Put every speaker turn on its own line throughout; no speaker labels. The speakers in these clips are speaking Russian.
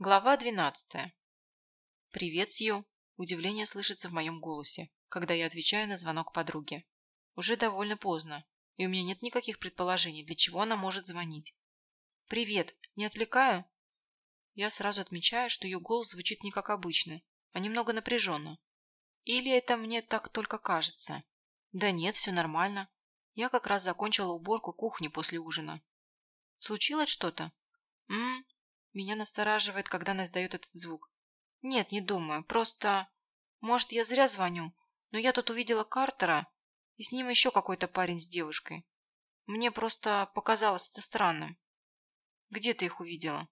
Глава двенадцатая. «Привет, Сью!» Удивление слышится в моем голосе, когда я отвечаю на звонок подруги. Уже довольно поздно, и у меня нет никаких предположений, для чего она может звонить. «Привет! Не отвлекаю?» Я сразу отмечаю, что ее голос звучит не как обычно, а немного напряженно. Или это мне так только кажется? Да нет, все нормально. Я как раз закончила уборку кухни после ужина. Случилось что-то? М, меня настораживает, когда она издает этот звук. Нет, не думаю. Просто... Может, я зря звоню, но я тут увидела Картера, и с ним еще какой-то парень с девушкой. Мне просто показалось это странным. Где ты их увидела?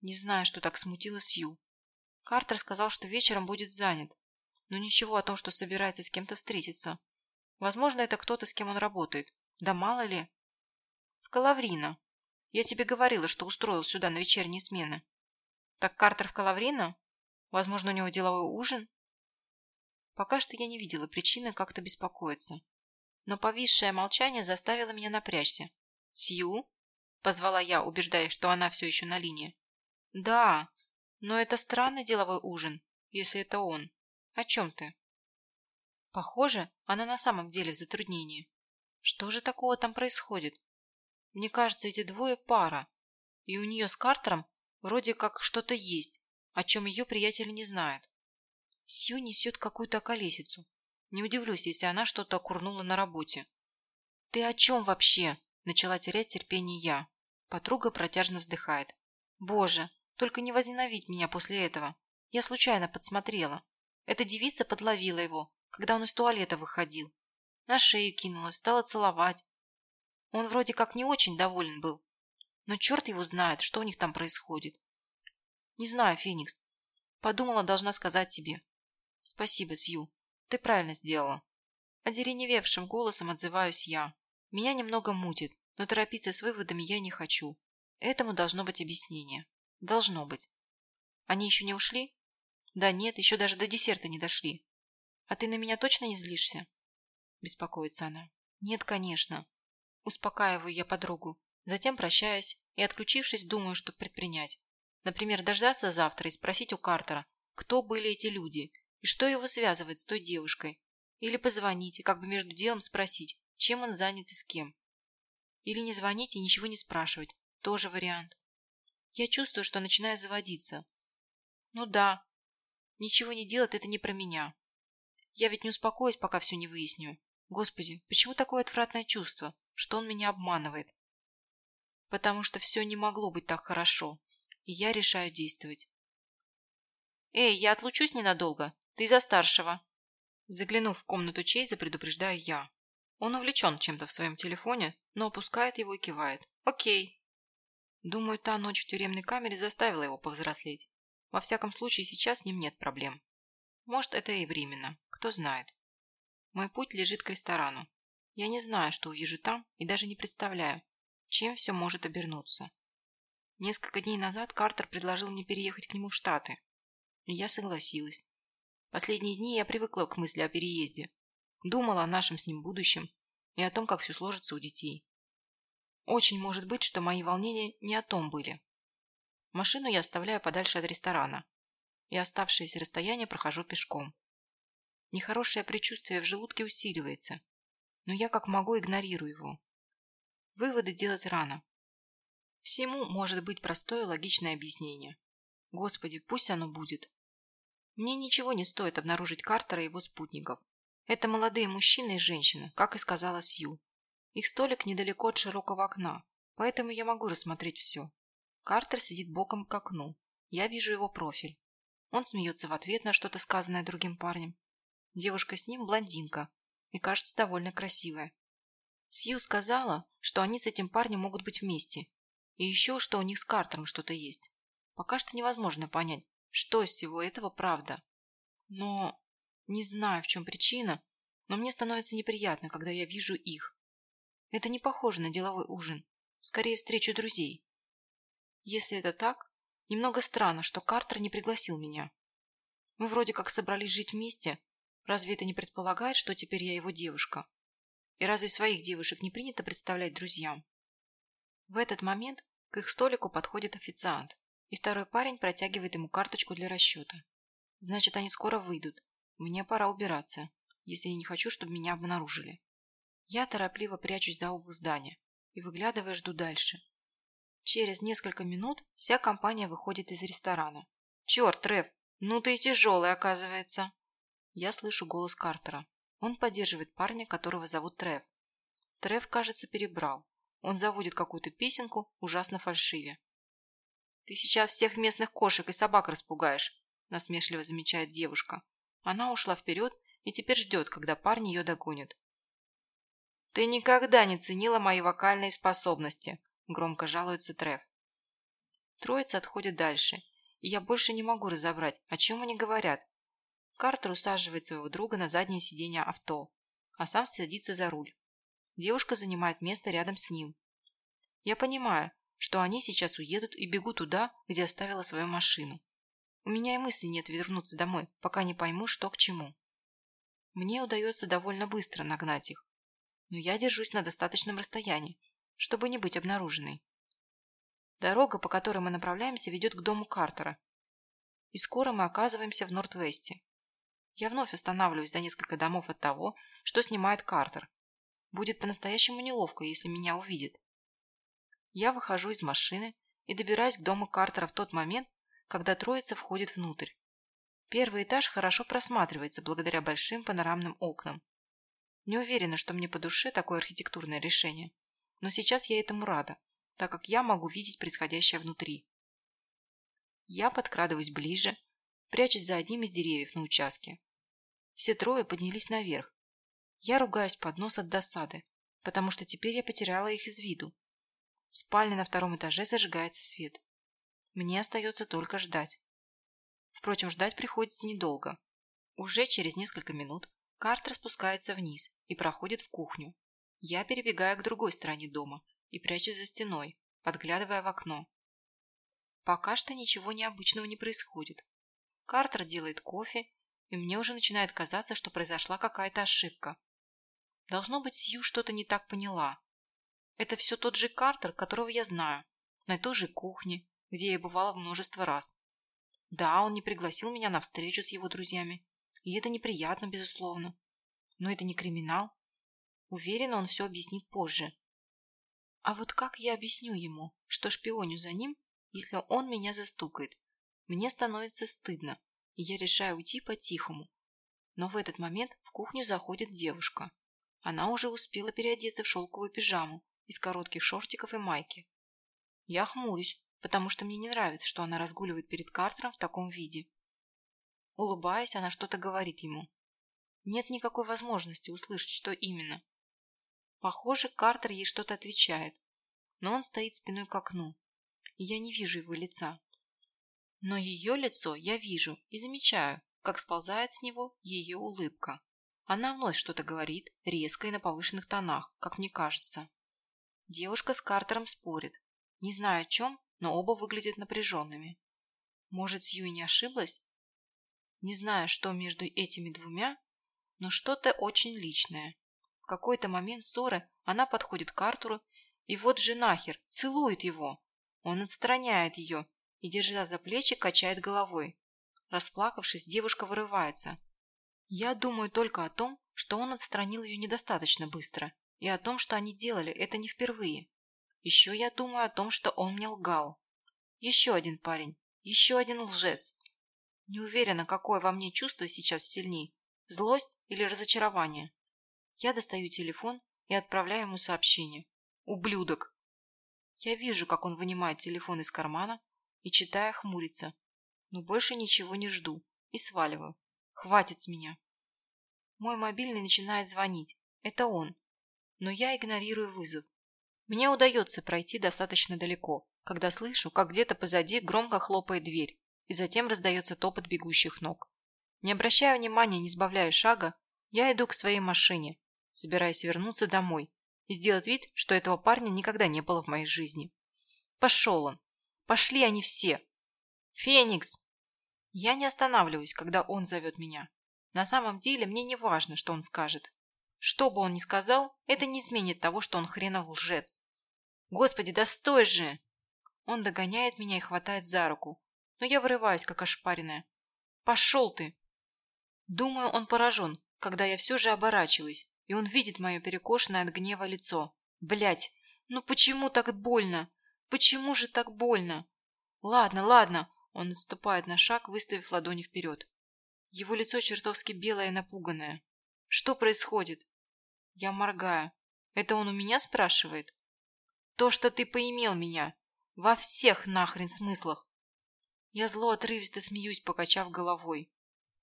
Не знаю, что так смутило Сью. Картер сказал, что вечером будет занят, но ничего о том, что собирается с кем-то встретиться. Возможно, это кто-то, с кем он работает. Да мало ли. В Калаврино. Я тебе говорила, что устроил сюда на вечерние смены. Так Картер в Калаврино? Возможно, у него деловой ужин? Пока что я не видела причины как-то беспокоиться. Но повисшее молчание заставило меня напрячься. «Сью?» – позвала я, убеждаясь, что она все еще на линии. «Да, но это странный деловой ужин, если это он. О чем ты?» Похоже, она на самом деле в затруднении. Что же такого там происходит? Мне кажется, эти двое пара, и у нее с Картером вроде как что-то есть, о чем ее приятели не знают. Сью несет какую-то колесицу. Не удивлюсь, если она что-то окурнула на работе. «Ты о чем вообще?» – начала терять терпение я. Подруга протяжно вздыхает. «Боже, только не возненавидь меня после этого. Я случайно подсмотрела. Эта девица подловила его, когда он из туалета выходил. На шею кинулась, стала целовать. Он вроде как не очень доволен был. Но черт его знает, что у них там происходит. Не знаю, Феникс. Подумала, должна сказать тебе. Спасибо, Сью. Ты правильно сделала. Одереневевшим голосом отзываюсь я. Меня немного мутит, но торопиться с выводами я не хочу. Этому должно быть объяснение. Должно быть. Они еще не ушли? Да нет, еще даже до десерта не дошли. А ты на меня точно не злишься? Беспокоится она. Нет, конечно. Успокаиваю я подругу. Затем прощаюсь и, отключившись, думаю, что предпринять. Например, дождаться завтра и спросить у Картера, кто были эти люди и что его связывает с той девушкой. Или позвонить как бы между делом спросить, чем он занят и с кем. Или не звонить и ничего не спрашивать. Тоже вариант. Я чувствую, что начинаю заводиться. Ну да, ничего не делать это не про меня. Я ведь не успокоюсь, пока все не выясню. Господи, почему такое отвратное чувство? Что он меня обманывает. Потому что все не могло быть так хорошо, и я решаю действовать. «Эй, я отлучусь ненадолго. Ты за старшего». Заглянув в комнату Чейза, предупреждаю я. Он увлечен чем-то в своем телефоне, но опускает его и кивает. «Окей». Думаю, та ночь в тюремной камере заставила его повзрослеть. Во всяком случае, сейчас с ним нет проблем. Может, это и временно, кто знает. Мой путь лежит к ресторану. Я не знаю, что увижу там, и даже не представляю, чем все может обернуться. Несколько дней назад Картер предложил мне переехать к нему в Штаты, и я согласилась. Последние дни я привыкла к мысли о переезде, думала о нашем с ним будущем и о том, как все сложится у детей. Очень может быть, что мои волнения не о том были. Машину я оставляю подальше от ресторана, и оставшееся расстояние прохожу пешком. Нехорошее предчувствие в желудке усиливается, но я как могу игнорирую его. Выводы делать рано. Всему может быть простое логичное объяснение. Господи, пусть оно будет. Мне ничего не стоит обнаружить Картера и его спутников. Это молодые мужчина и женщина, как и сказала Сью. Их столик недалеко от широкого окна, поэтому я могу рассмотреть все. Картер сидит боком к окну. Я вижу его профиль. Он смеется в ответ на что-то сказанное другим парнем. Девушка с ним блондинка, и кажется довольно красивая. Сью сказала, что они с этим парнем могут быть вместе, и еще, что у них с Картером что-то есть. Пока что невозможно понять, что из всего этого правда. Но не знаю, в чем причина, но мне становится неприятно, когда я вижу их. Это не похоже на деловой ужин, скорее встречу друзей. Если это так, немного странно, что Картер не пригласил меня. Мы вроде как собрались жить вместе, Разве это не предполагает, что теперь я его девушка? И разве своих девушек не принято представлять друзьям? В этот момент к их столику подходит официант. и второй парень протягивает ему карточку для расчета. Значит, они скоро выйдут. Мне пора убираться, если я не хочу, чтобы меня обнаружили. Я торопливо прячусь за угол здания и, выглядывая, жду дальше. Через несколько минут вся компания выходит из ресторана. «Черт, Трев, ну ты и тяжелый, оказывается!» Я слышу голос Картера. Он поддерживает парня, которого зовут Трев. Трев, кажется, перебрал. Он заводит какую-то песенку, ужасно фальшиве. «Ты сейчас всех местных кошек и собак распугаешь», – насмешливо замечает девушка. Она ушла вперед и теперь ждет, когда парни ее догонят. «Ты никогда не ценила мои вокальные способности», – громко жалуется Трев. Троица отходит дальше, и я больше не могу разобрать, о чем они говорят. Картер усаживает своего друга на заднее сиденье авто, а сам садится за руль. Девушка занимает место рядом с ним. Я понимаю, что они сейчас уедут и бегут туда, где оставила свою машину. У меня и мысли нет вернуться домой, пока не пойму, что к чему. Мне удается довольно быстро нагнать их, но я держусь на достаточном расстоянии, чтобы не быть обнаруженной. Дорога, по которой мы направляемся, ведет к дому Картера, и скоро мы оказываемся в Норт-Весте. Я вновь останавливаюсь за несколько домов от того, что снимает Картер. Будет по-настоящему неловко, если меня увидит. Я выхожу из машины и добираюсь к дому Картера в тот момент, когда троица входит внутрь. Первый этаж хорошо просматривается благодаря большим панорамным окнам. Не уверена, что мне по душе такое архитектурное решение, но сейчас я этому рада, так как я могу видеть происходящее внутри. Я подкрадываюсь ближе, прячась за одним из деревьев на участке. Все трое поднялись наверх. Я ругаюсь под нос от досады, потому что теперь я потеряла их из виду. В спальне на втором этаже зажигается свет. Мне остается только ждать. Впрочем, ждать приходится недолго. Уже через несколько минут Картер спускается вниз и проходит в кухню. Я перебегаю к другой стороне дома и прячусь за стеной, подглядывая в окно. Пока что ничего необычного не происходит. Картер делает кофе, и мне уже начинает казаться, что произошла какая-то ошибка. Должно быть, Сью что-то не так поняла. Это все тот же Картер, которого я знаю, на той же кухне, где я бывала множество раз. Да, он не пригласил меня на встречу с его друзьями, и это неприятно, безусловно. Но это не криминал. Уверена, он все объяснит позже. А вот как я объясню ему, что шпионю за ним, если он меня застукает? Мне становится стыдно, и я решаю уйти по-тихому. Но в этот момент в кухню заходит девушка. Она уже успела переодеться в шелковую пижаму из коротких шортиков и майки. Я хмурюсь, потому что мне не нравится, что она разгуливает перед Картером в таком виде. Улыбаясь, она что-то говорит ему. Нет никакой возможности услышать, что именно. Похоже, Картер ей что-то отвечает, но он стоит спиной к окну, и я не вижу его лица. Но ее лицо я вижу и замечаю, как сползает с него ее улыбка. Она вновь что-то говорит, резко и на повышенных тонах, как мне кажется. Девушка с Картером спорит. Не знаю о чем, но оба выглядят напряженными. Может, Сьюи не ошиблась? Не знаю, что между этими двумя, но что-то очень личное. В какой-то момент ссоры она подходит к Артуру, и вот же нахер, целует его. Он отстраняет ее и, держа за плечи, качает головой. Расплакавшись, девушка вырывается. Я думаю только о том, что он отстранил ее недостаточно быстро и о том, что они делали это не впервые. Еще я думаю о том, что он мне лгал. Еще один парень, еще один лжец. Не уверена, какое во мне чувство сейчас сильней – злость или разочарование. Я достаю телефон и отправляю ему сообщение. «Ублюдок!» Я вижу, как он вынимает телефон из кармана и, читая, хмурится. Но больше ничего не жду и сваливаю. Хватит с меня. Мой мобильный начинает звонить. Это он но я игнорирую вызов. Мне удается пройти достаточно далеко, когда слышу, как где-то позади громко хлопает дверь, и затем раздается топот бегущих ног. Не обращая внимания, не сбавляя шага, я иду к своей машине, собираясь вернуться домой и сделать вид, что этого парня никогда не было в моей жизни. Пошел он. Пошли они все. Феникс! Я не останавливаюсь, когда он зовет меня. На самом деле мне не важно, что он скажет. Что бы он ни сказал, это не изменит того, что он хренов лжец. Господи, да стой же! Он догоняет меня и хватает за руку, но я вырываюсь, как ошпаренная. «Пошел ты!» Думаю, он поражен, когда я все же оборачиваюсь, и он видит мое перекошенное от гнева лицо. Блять, ну почему так больно? Почему же так больно? Ладно, ладно. Он отступает на шаг, выставив ладони вперед. Его лицо чертовски белое и напуганное. Что происходит? Я моргаю. Это он у меня спрашивает? То, что ты поимел меня. Во всех нахрен смыслах. Я зло отрывисто смеюсь, покачав головой.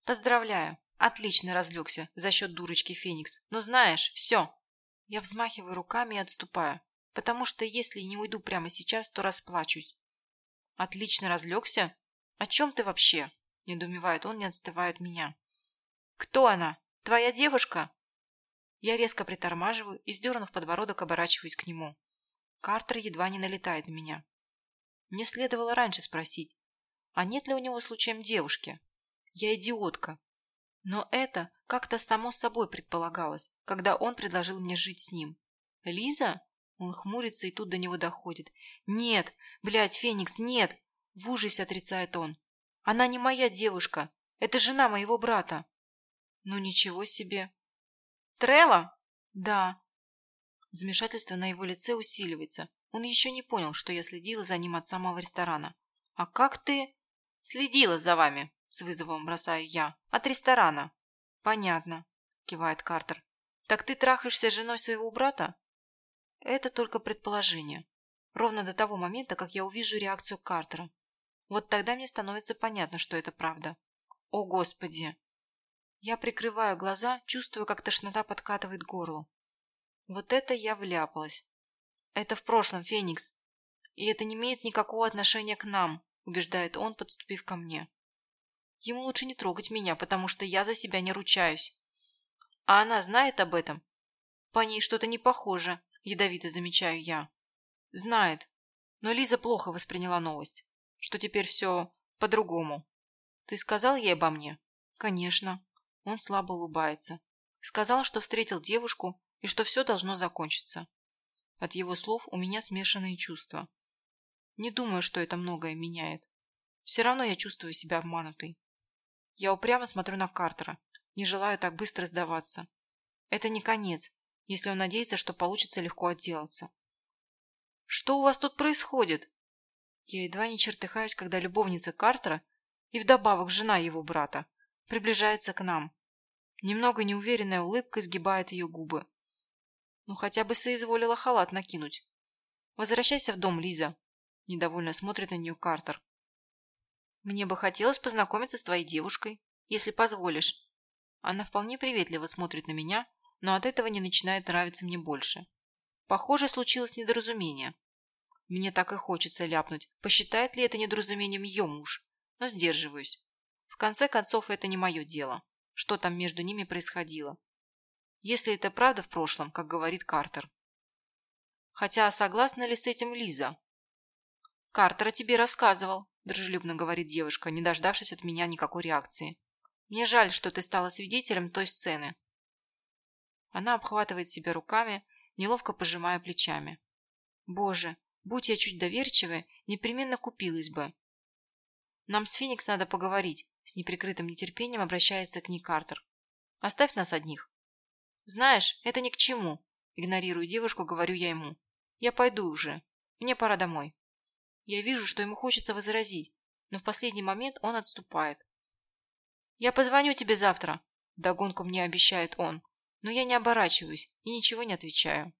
Поздравляю. Отлично разлегся за счет дурочки Феникс. Но знаешь, все. Я взмахиваю руками и отступаю, потому что если не уйду прямо сейчас, то расплачусь. Отлично разлегся? О чем ты вообще? Недоумевает он, не отстывая от меня. Кто она? Твоя девушка? Я резко притормаживаю и, вздернув подбородок, оборачиваюсь к нему. Картер едва не налетает на меня. Мне следовало раньше спросить, а нет ли у него случаем девушки? Я идиотка. Но это как-то само собой предполагалось, когда он предложил мне жить с ним. Лиза? Он хмурится, и тут до него доходит. Нет, блядь, Феникс, нет! В ужасе отрицает он. Она не моя девушка. Это жена моего брата. Ну ничего себе. Трева? Да. Замешательство на его лице усиливается. Он еще не понял, что я следила за ним от самого ресторана. А как ты... Следила за вами, с вызовом бросаю я. От ресторана. Понятно, кивает Картер. Так ты трахаешься с женой своего брата? Это только предположение. Ровно до того момента, как я увижу реакцию Картера. Вот тогда мне становится понятно, что это правда. О, Господи! Я прикрываю глаза, чувствую, как тошнота подкатывает горло. Вот это я вляпалась. Это в прошлом, Феникс. И это не имеет никакого отношения к нам, убеждает он, подступив ко мне. Ему лучше не трогать меня, потому что я за себя не ручаюсь. А она знает об этом? По ней что-то не похоже, ядовито замечаю я. Знает. Но Лиза плохо восприняла новость, что теперь все по-другому. Ты сказал ей обо мне? Конечно. Он слабо улыбается. Сказал, что встретил девушку и что все должно закончиться. От его слов у меня смешанные чувства. Не думаю, что это многое меняет. Все равно я чувствую себя обманутой. Я упрямо смотрю на Картера, не желаю так быстро сдаваться. Это не конец, если он надеется, что получится легко отделаться. «Что у вас тут происходит?» Я едва не чертыхаюсь, когда любовница Картера и вдобавок жена его брата приближается к нам. Немного неуверенная улыбка изгибает ее губы. Ну, хотя бы соизволила халат накинуть. «Возвращайся в дом, Лиза», – недовольно смотрит на нее Картер. Мне бы хотелось познакомиться с твоей девушкой, если позволишь. Она вполне приветливо смотрит на меня, но от этого не начинает нравиться мне больше. Похоже, случилось недоразумение. Мне так и хочется ляпнуть, посчитает ли это недоразумением ее муж, но сдерживаюсь. В конце концов, это не мое дело, что там между ними происходило. Если это правда в прошлом, как говорит Картер. Хотя согласна ли с этим Лиза? Картер о тебе рассказывал, – дружелюбно говорит девушка, не дождавшись от меня никакой реакции. «Мне жаль, что ты стала свидетелем той сцены». Она обхватывает себя руками, неловко пожимая плечами. «Боже, будь я чуть доверчивая, непременно купилась бы». «Нам с Феникс надо поговорить», – с неприкрытым нетерпением обращается к ней Картер. «Оставь нас одних». «Знаешь, это ни к чему», – игнорирую девушку, говорю я ему. «Я пойду уже. Мне пора домой». Я вижу, что ему хочется возразить, но в последний момент он отступает. «Я позвоню тебе завтра», – догонку мне обещает он, но я не оборачиваюсь и ничего не отвечаю.